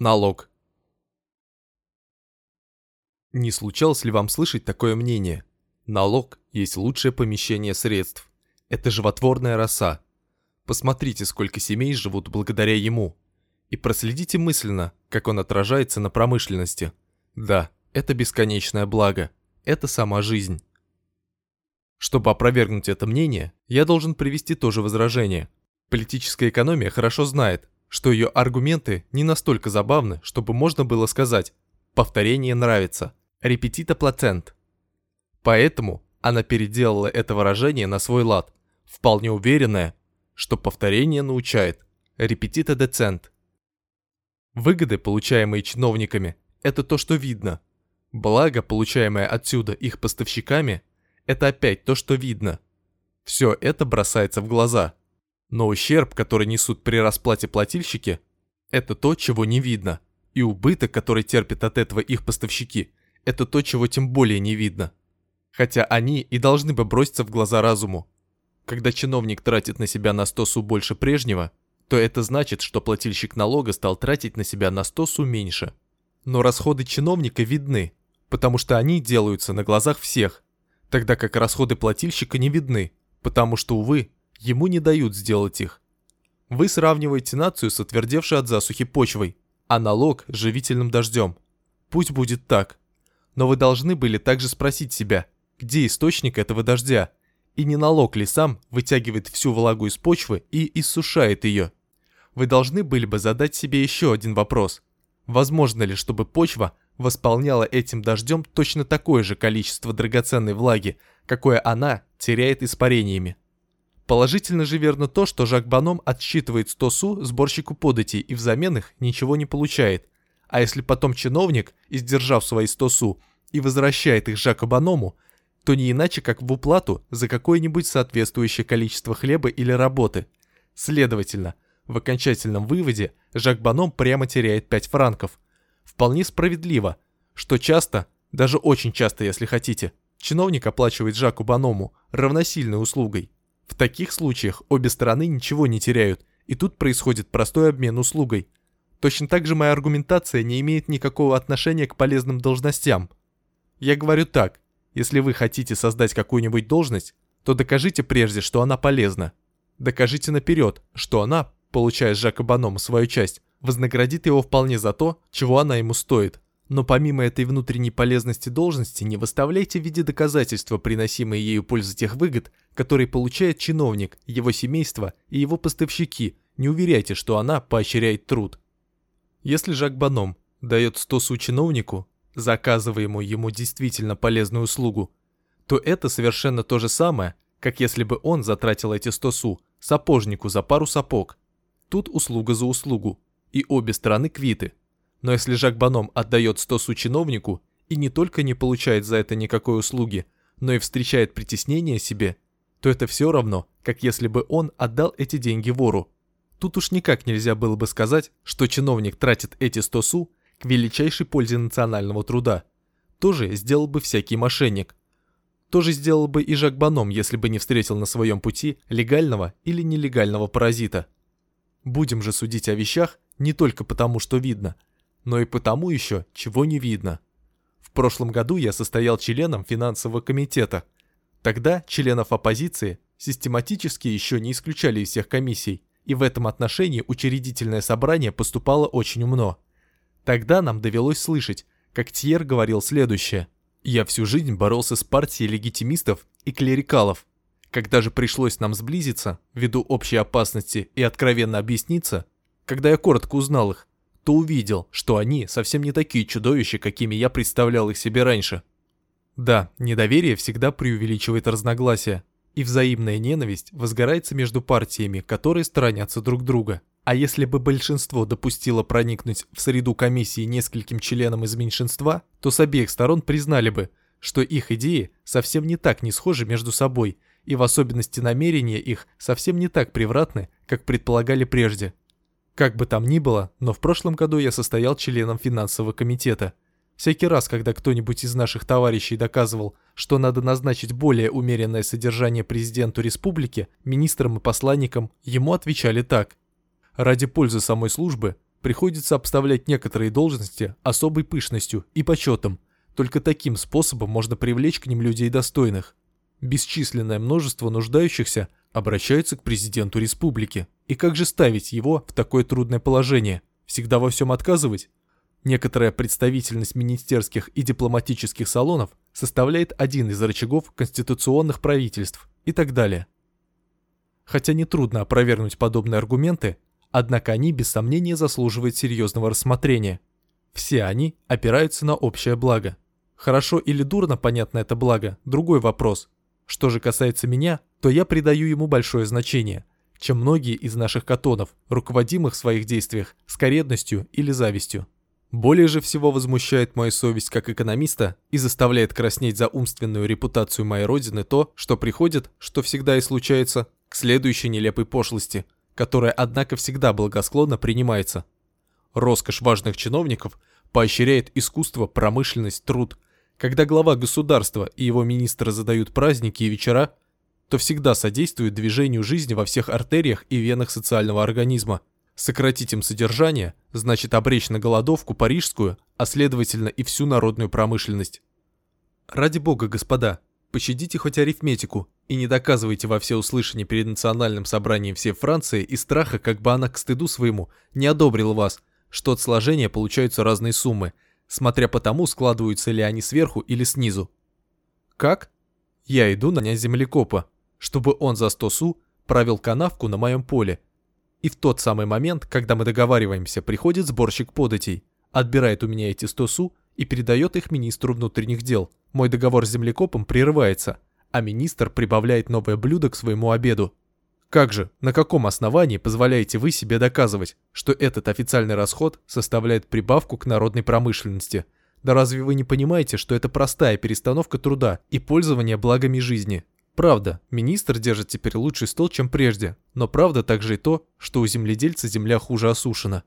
Налог. Не случалось ли вам слышать такое мнение? Налог есть лучшее помещение средств. Это животворная роса. Посмотрите, сколько семей живут благодаря ему. И проследите мысленно, как он отражается на промышленности. Да, это бесконечное благо. Это сама жизнь. Чтобы опровергнуть это мнение, я должен привести тоже возражение. Политическая экономия хорошо знает, что ее аргументы не настолько забавны, чтобы можно было сказать «повторение нравится», «репетита плацент». Поэтому она переделала это выражение на свой лад, вполне уверенная, что повторение научает «репетита децент». Выгоды, получаемые чиновниками, это то, что видно. Благо, получаемое отсюда их поставщиками, это опять то, что видно. Все это бросается в глаза – но ущерб, который несут при расплате плательщики, это то, чего не видно. И убыток, который терпят от этого их поставщики, это то, чего тем более не видно. Хотя они и должны бы броситься в глаза разуму. Когда чиновник тратит на себя на 100 су больше прежнего, то это значит, что плательщик налога стал тратить на себя на 100 су меньше. Но расходы чиновника видны, потому что они делаются на глазах всех, тогда как расходы плательщика не видны, потому что, увы, Ему не дают сделать их. Вы сравниваете нацию с отвердевшей от засухи почвой, а налог – живительным дождем. Пусть будет так. Но вы должны были также спросить себя, где источник этого дождя, и не налог ли сам вытягивает всю влагу из почвы и иссушает ее. Вы должны были бы задать себе еще один вопрос. Возможно ли, чтобы почва восполняла этим дождем точно такое же количество драгоценной влаги, какое она теряет испарениями? Положительно же верно то, что Жак Баном отсчитывает 100 су сборщику податей и взамен их ничего не получает. А если потом чиновник, издержав свои 100 су, и возвращает их Жаку Баному, то не иначе, как в уплату за какое-нибудь соответствующее количество хлеба или работы. Следовательно, в окончательном выводе Жак Баном прямо теряет 5 франков. Вполне справедливо, что часто, даже очень часто, если хотите, чиновник оплачивает Жаку Баному равносильной услугой. В таких случаях обе стороны ничего не теряют, и тут происходит простой обмен услугой. Точно так же моя аргументация не имеет никакого отношения к полезным должностям. Я говорю так, если вы хотите создать какую-нибудь должность, то докажите прежде, что она полезна. Докажите наперед, что она, получая с Жака Банома свою часть, вознаградит его вполне за то, чего она ему стоит. Но помимо этой внутренней полезности должности, не выставляйте в виде доказательства приносимые ею пользы тех выгод, которые получает чиновник, его семейство и его поставщики, не уверяйте, что она поощряет труд. Если Жак Баном дает 100 су чиновнику, заказываемую ему действительно полезную услугу, то это совершенно то же самое, как если бы он затратил эти 100 су сапожнику за пару сапог. Тут услуга за услугу, и обе стороны квиты – но если Жак Баном отдает 100 су чиновнику и не только не получает за это никакой услуги, но и встречает притеснение себе, то это все равно, как если бы он отдал эти деньги вору. Тут уж никак нельзя было бы сказать, что чиновник тратит эти 100 су к величайшей пользе национального труда. Тоже сделал бы всякий мошенник. Тоже сделал бы и Жак Баном, если бы не встретил на своем пути легального или нелегального паразита. Будем же судить о вещах не только потому, что видно – но и потому еще, чего не видно. В прошлом году я состоял членом финансового комитета. Тогда членов оппозиции систематически еще не исключали из всех комиссий, и в этом отношении учредительное собрание поступало очень умно. Тогда нам довелось слышать, как Тьер говорил следующее. «Я всю жизнь боролся с партией легитимистов и клерикалов. Когда же пришлось нам сблизиться, ввиду общей опасности и откровенно объясниться, когда я коротко узнал их, то увидел, что они совсем не такие чудовища, какими я представлял их себе раньше. Да, недоверие всегда преувеличивает разногласия, и взаимная ненависть возгорается между партиями, которые сторонятся друг друга. А если бы большинство допустило проникнуть в среду комиссии нескольким членам из меньшинства, то с обеих сторон признали бы, что их идеи совсем не так не схожи между собой, и в особенности намерения их совсем не так превратны, как предполагали прежде. Как бы там ни было, но в прошлом году я состоял членом финансового комитета. Всякий раз, когда кто-нибудь из наших товарищей доказывал, что надо назначить более умеренное содержание президенту республики, министрам и посланникам, ему отвечали так. Ради пользы самой службы приходится обставлять некоторые должности особой пышностью и почетом. Только таким способом можно привлечь к ним людей достойных. Бесчисленное множество нуждающихся обращаются к президенту республики. И как же ставить его в такое трудное положение? Всегда во всем отказывать? Некоторая представительность министерских и дипломатических салонов составляет один из рычагов конституционных правительств и так далее. Хотя нетрудно опровергнуть подобные аргументы, однако они без сомнения заслуживают серьезного рассмотрения. Все они опираются на общее благо. Хорошо или дурно понятно это благо – другой вопрос. Что же касается меня, то я придаю ему большое значение, чем многие из наших катонов, руководимых в своих действиях скоредностью или завистью. Более же всего возмущает мою совесть как экономиста и заставляет краснеть за умственную репутацию моей родины то, что приходит, что всегда и случается, к следующей нелепой пошлости, которая, однако, всегда благосклонно принимается. Роскошь важных чиновников поощряет искусство, промышленность, труд. Когда глава государства и его министры задают праздники и вечера, то всегда содействует движению жизни во всех артериях и венах социального организма – Сократить им содержание значит обречь на голодовку парижскую, а следовательно и всю народную промышленность. Ради бога, господа, пощадите хоть арифметику и не доказывайте во всеуслышание перед национальным собранием всей Франции из страха, как бы она к стыду своему не одобрила вас, что от сложения получаются разные суммы, смотря по тому, складываются ли они сверху или снизу. Как? Я иду нанять землекопа, чтобы он за 100 су правил канавку на моем поле и в тот самый момент, когда мы договариваемся, приходит сборщик податей, отбирает у меня эти 100 су и передает их министру внутренних дел. Мой договор с землекопом прерывается, а министр прибавляет новое блюдо к своему обеду. Как же, на каком основании позволяете вы себе доказывать, что этот официальный расход составляет прибавку к народной промышленности? Да разве вы не понимаете, что это простая перестановка труда и пользование благами жизни? Правда, министр держит теперь лучший стол, чем прежде, но правда также и то, что у земледельца земля хуже осушена.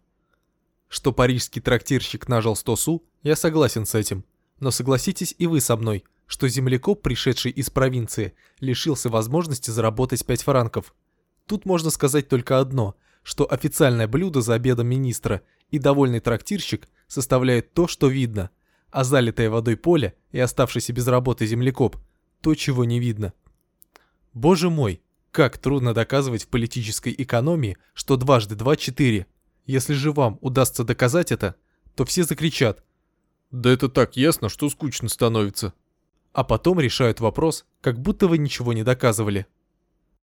Что парижский трактирщик нажал 100 су, я согласен с этим. Но согласитесь и вы со мной, что землекоп, пришедший из провинции, лишился возможности заработать 5 франков. Тут можно сказать только одно, что официальное блюдо за обедом министра и довольный трактирщик составляют то, что видно, а залитое водой поле и оставшийся без работы землекоп – то, чего не видно. Боже мой, как трудно доказывать в политической экономии, что дважды два – четыре. Если же вам удастся доказать это, то все закричат. Да это так ясно, что скучно становится. А потом решают вопрос, как будто вы ничего не доказывали.